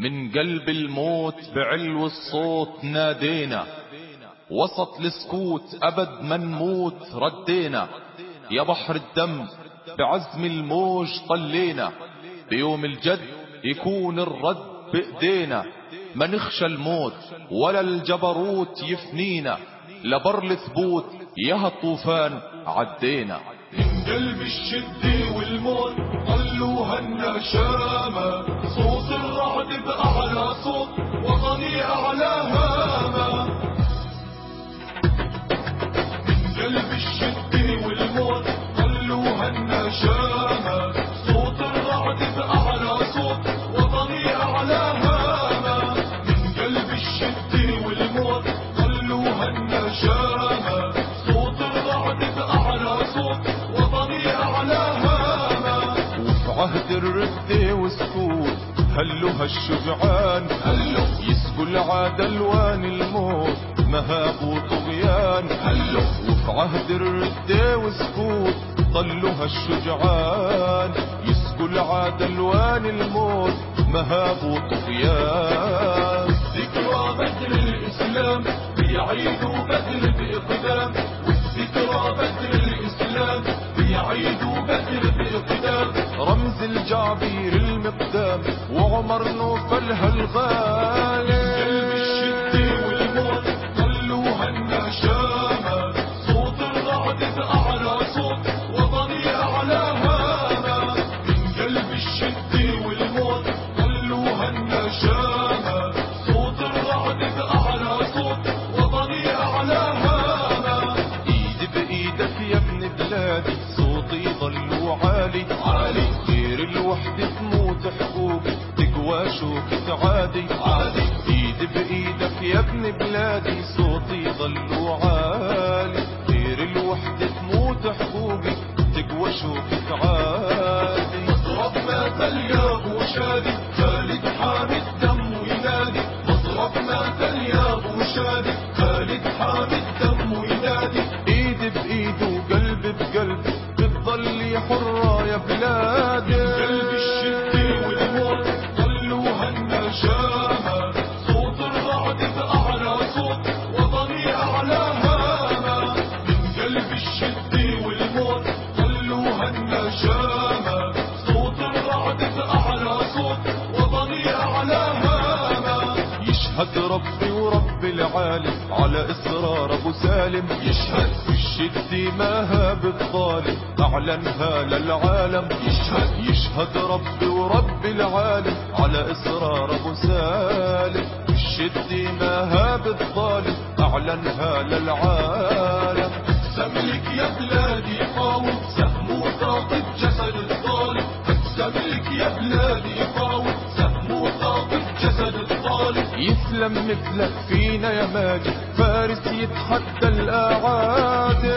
من قلب الموت بعلو الصوت نادينا. وسط السكوت أبد ما نموت ردينا. يا بحر الدم بعزم الموج طلينا. بيوم الجد يكون الرد بإيدينا. ما نخشى الموت ولا الجبروت يفنينا. لبر الثبوت يا الطوفان عدينا. من قلب الشدة والموت طلوها النشامة صوت الرعد بأعلى صوت. عهد الردة والسكوت هلو هالشجعان هلو. يسقوا العادة ألوان الموت. مهاب وطغيان هلو. وفي عهد الردة والسكوت طلوا هالشجعان يسقوا العادة ألوان الموت. مهاب وطغيان ذكرى بدر الإسلام بيعيدوا بدر بإقدام. والذكرى بدر الإسلام بيعيدوا بدر بإقدام. رمز الجعبير المقدام وعمر نوفل هالغالي قلب الشدة والموت صوت الرعد بأعلى صوت وطني أعلى هامة. من قلب الشدة والموت صوت الرعد بأعلى صوت وطني أعلى هامة. بإيدك يا ابن بلادي صوتي عادي. عادي ايدي بإيدك يا ابن بلادي صوتي ضل عالي. غير الوحدة تموت حقوقي تقوى شوكة عادي مضرب مات يا ابو يشهد ربي ورب العالم على إصرار أبو سالم يشهد والشدة ما هاب الظالم أعلنها للعالم يشهد. يشهد ربي ورب العالم على إصرار أبو سالم والشدة ما هاب الظالم أعلنها للعالم. سملك يا بلادي قاوم سهم وطاقة جسد الظالم. سملك يا بلادي قاوم يسلم مثلك فينا يا ماجد فارس يتحدى الأعادي